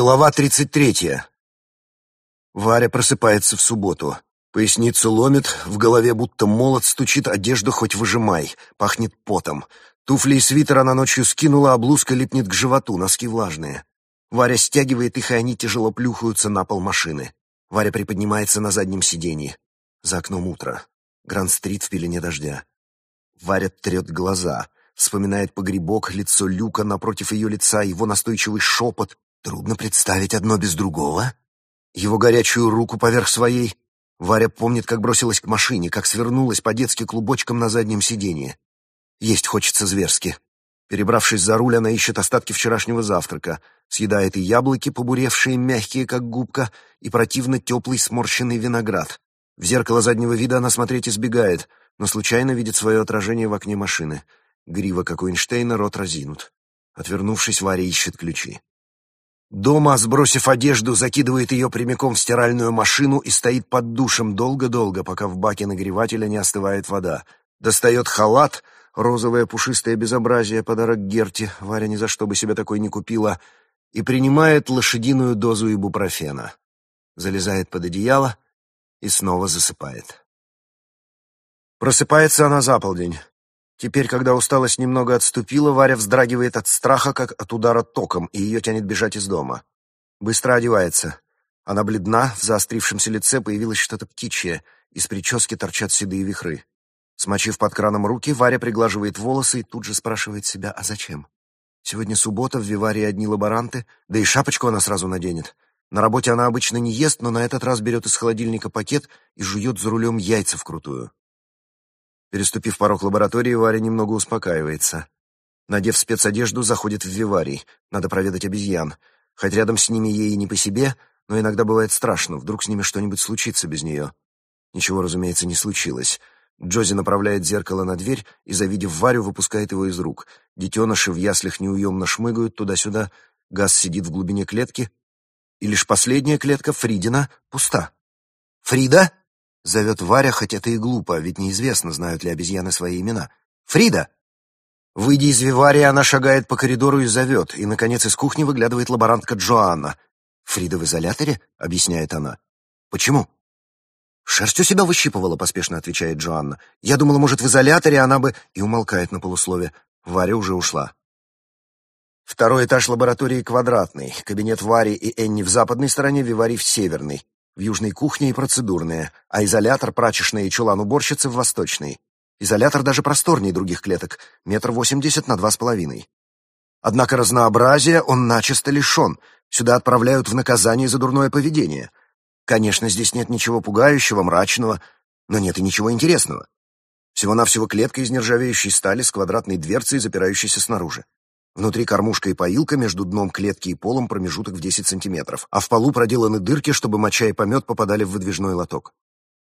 Глава 33. Варя просыпается в субботу. Поясницу ломит, в голове будто молот стучит, одежду хоть выжимай, пахнет потом. Туфли и свитер она ночью скинула, а блузка липнет к животу, носки влажные. Варя стягивает их, и они тяжело плюхаются на пол машины. Варя приподнимается на заднем сиденье. За окном утро. Гранд-стрит в пелене дождя. Варя трет глаза, вспоминает погребок, лицо Люка напротив ее лица, его настойчивый шепот, Трудно представить одно без другого. Его горячую руку поверх своей. Варя помнит, как бросилась к машине, как свернулась по-детски клубочком на заднем сиденье. Есть хочется зверски. Перебравшись за руль, она ищет остатки вчерашнего завтрака, съедает и яблоки, побуревшие, мягкие, как губка, и противно теплый сморщенный виноград. В зеркало заднего вида она смотреть избегает, но случайно видит свое отражение в окне машины. Грива, как у Эйнштейна, рот разинут. Отвернувшись, Варя ищет ключи. Дома, сбросив одежду, закидывает ее прямиком в стиральную машину и стоит под душем долго-долго, пока в баке нагревателя не остывает вода. Достает халат, розовое пушистое безобразие, подарок Герти, Варя ни за что бы себе такой не купила, и принимает лошадиную дозу ибупрофена. Залезает под одеяло и снова засыпает. Просыпается она за полдень. Теперь, когда усталость немного отступила, Варя вздрагивает от страха, как от удара током, и ее тянет бежать из дома. Быстро одевается. Она бледна, в заострившемся лице появилось что-то птичье, из прически торчат седые вихры. Смочив под краном руки, Варя приглаживает волосы и тут же спрашивает себя, а зачем? Сегодня суббота, в Виварии одни лаборанты, да и шапочку она сразу наденет. На работе она обычно не ест, но на этот раз берет из холодильника пакет и жует за рулем яйца вкрутую. Переступив порог лаборатории, Варя немного успокаивается. Надев спецодежду, заходит в виварий. Надо проведать обезьян. Хоть рядом с ними ей и не по себе, но иногда бывает страшно. Вдруг с ними что-нибудь случится без нее. Ничего, разумеется, не случилось. Джози направляет зеркало на дверь и, завидев Варю, выпускает его из рук. Детеныши в яслях неуемно шмыгают туда-сюда. Газ сидит в глубине клетки. И лишь последняя клетка Фридина пуста. «Фрида!» Зовет Варя, хоть это и глупо, ведь неизвестно, знают ли обезьяны свои имена. «Фрида!» Выйдя из виварии, она шагает по коридору и зовет, и, наконец, из кухни выглядывает лаборантка Джоанна. «Фрида в изоляторе?» — объясняет она. «Почему?» «Шерсть у себя выщипывала», — поспешно отвечает Джоанна. «Я думала, может, в изоляторе она бы...» И умолкает на полуслове. Варя уже ушла. Второй этаж лаборатории квадратный. Кабинет Вари и Энни в западной стороне, Вивари в северной. В южной кухне и процедурная, а изолятор, прачечная и чулан уборщицы в восточной. Изолятор даже просторнее других клеток, метр восемьдесят на два с половиной. Однако разнообразия он начисто лишен, сюда отправляют в наказание за дурное поведение. Конечно, здесь нет ничего пугающего, мрачного, но нет и ничего интересного. Всего-навсего клетка из нержавеющей стали с квадратной дверцей, запирающейся снаружи. Внутри кормушка и поилка, между дном клетки и полом промежуток в 10 сантиметров, а в полу проделаны дырки, чтобы моча и помет попадали в выдвижной лоток.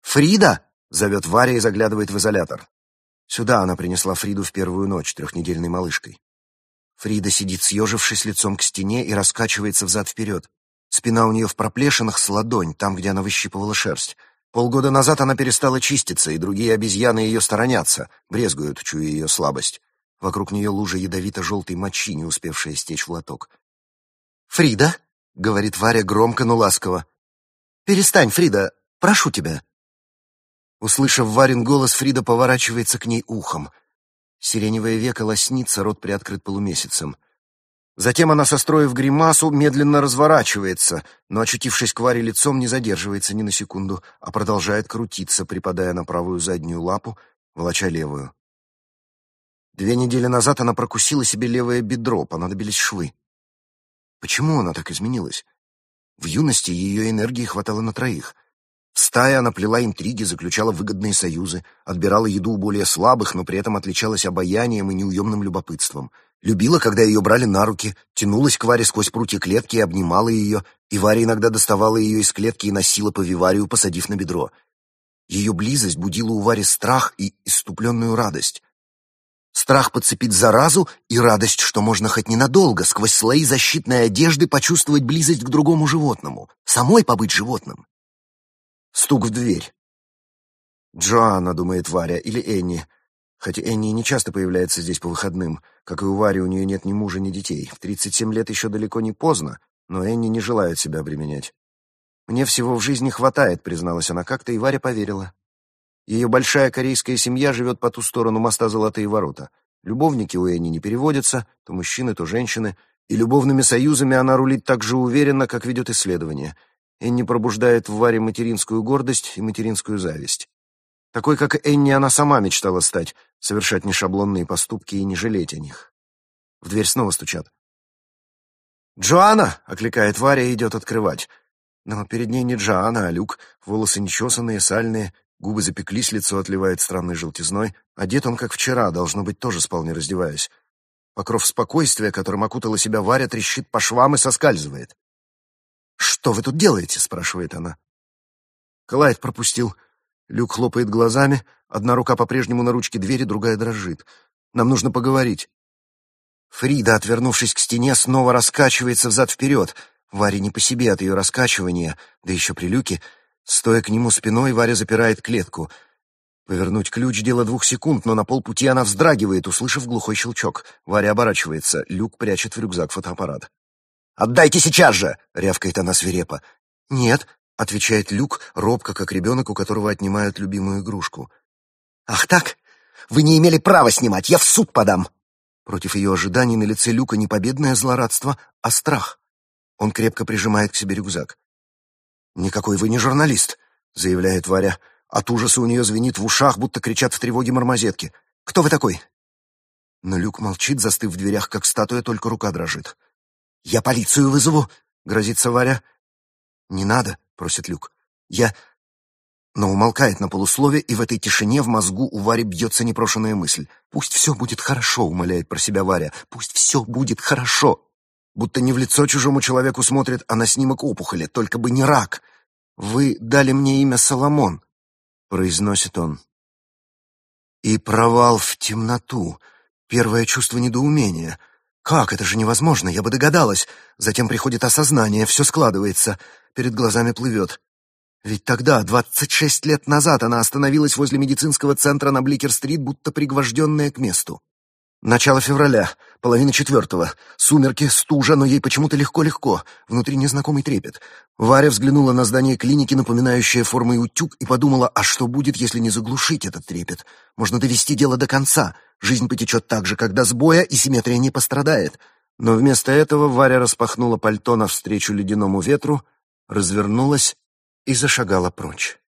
«Фрида!» — зовет Варя и заглядывает в изолятор. Сюда она принесла Фриду в первую ночь, трехнедельной малышкой. Фрида сидит, съежившись лицом к стене и раскачивается взад-вперед. Спина у нее в проплешинах с ладонь, там, где она выщипывала шерсть. Полгода назад она перестала чиститься, и другие обезьяны ее сторонятся, брезгуют, чуя ее слабость. Вокруг нее лужа ядовито-желтой мочи, не успевшая стечь в лоток. «Фрида!» — говорит Варя громко, но ласково. «Перестань, Фрида! Прошу тебя!» Услышав Варин голос, Фрида поворачивается к ней ухом. Сиреневое веко лоснится, рот приоткрыт полумесяцем. Затем она, состроив гримасу, медленно разворачивается, но, очутившись к Варе лицом, не задерживается ни на секунду, а продолжает крутиться, припадая на правую заднюю лапу, волоча левую. Две недели назад она прокусила себе левое бедро, понадобились швы. Почему она так изменилась? В юности ее энергии хватало на троих. В стае она плела интриги, заключала выгодные союзы, отбирала еду у более слабых, но при этом отличалась обаянием и неуемным любопытством. Любила, когда ее брали на руки, тянулась к Варе сквозь прутья клетки и обнимала ее, и Варя иногда доставала ее из клетки и носила по виварию, посадив на бедро. Ее близость будила у Вари страх и иступленную радость. Страх подцепить заразу и радость, что можно хоть ненадолго, сквозь слои защитной одежды, почувствовать близость к другому животному, самой побыть животным. Стук в дверь. «Джоанна», — думает Варя, или Энни. Хотя Энни не часто появляется здесь по выходным. Как и у Вари, у нее нет ни мужа, ни детей. В 37 лет еще далеко не поздно, но Энни не желает себя обременять. «Мне всего в жизни хватает», — призналась она как-то, и Варя поверила. Ее большая корейская семья живет по ту сторону моста Золотые ворота. Любовники у Энни не переводятся, то мужчины, то женщины, и любовными союзами она рулит так же уверенно, как ведет исследование. Энни пробуждает в Варе материнскую гордость и материнскую зависть. Такой, как Энни, она сама мечтала стать, совершать нешаблонные поступки и не жалеть о них. В дверь снова стучат. «Джоанна!» — окликает Варя и идет открывать. Но перед ней не Джоанна, а Люк, волосы нечесанные, сальные, губы запеклись, лицо отливает странной желтизной. Одет он, как вчера, должно быть, тоже спал, не раздеваясь. Покров спокойствия, которым окутала себя Варя, трещит по швам и соскальзывает. «Что вы тут делаете?» — спрашивает она. Клайд пропустил. Люк хлопает глазами, одна рука по-прежнему на ручке двери, другая дрожит. «Нам нужно поговорить». Фрида, отвернувшись к стене, снова раскачивается взад-вперед. Варе не по себе от ее раскачивания, да еще при люке. Стоя к нему спиной, Варя запирает клетку. Повернуть ключ — дело двух секунд, но на полпути она вздрагивает, услышав глухой щелчок. Варя оборачивается, люк прячет в рюкзак фотоаппарат. «Отдайте сейчас же!» — рявкает она свирепо. «Нет», — отвечает Люк, робко, как ребенок, у которого отнимают любимую игрушку. «Ах так? Вы не имели права снимать, я в суд подам!» Против ее ожиданий на лице Люка не победное злорадство, а страх. Он крепко прижимает к себе рюкзак. «Никакой вы не журналист», — заявляет Варя. От ужаса у нее звенит в ушах, будто кричат в тревоге мармозетки. «Кто вы такой?» Но Люк молчит, застыв в дверях, как статуя, только рука дрожит. «Я полицию вызову!» — грозится Варя. «Не надо», — просит Люк. «Я...» Но умолкает на полуслове, и в этой тишине в мозгу у Вари бьется непрошенная мысль. «Пусть все будет хорошо», — умоляет про себя Варя. «Пусть все будет хорошо». Будто не в лицо чужому человеку смотрит, а на снимок опухоли, только бы не рак. «Вы дали мне имя Соломон», — произносит он. И провал в темноту. Первое чувство недоумения — как? Это же невозможно, я бы догадалась. Затем приходит осознание, все складывается, перед глазами плывет. Ведь тогда, 26 лет назад, она остановилась возле медицинского центра на Бликер-стрит, будто пригвожденная к месту. Начало февраля, половина четвертого. Сумерки, стужа, но ей почему-то легко-легко. Внутри незнакомый трепет. Варя взглянула на здание клиники, напоминающее формой утюг, и подумала, а что будет, если не заглушить этот трепет? Можно довести дело до конца. Жизнь потечет так же, как до сбоя, и симметрия не пострадает. Но вместо этого Варя распахнула пальто навстречу ледяному ветру, развернулась и зашагала прочь.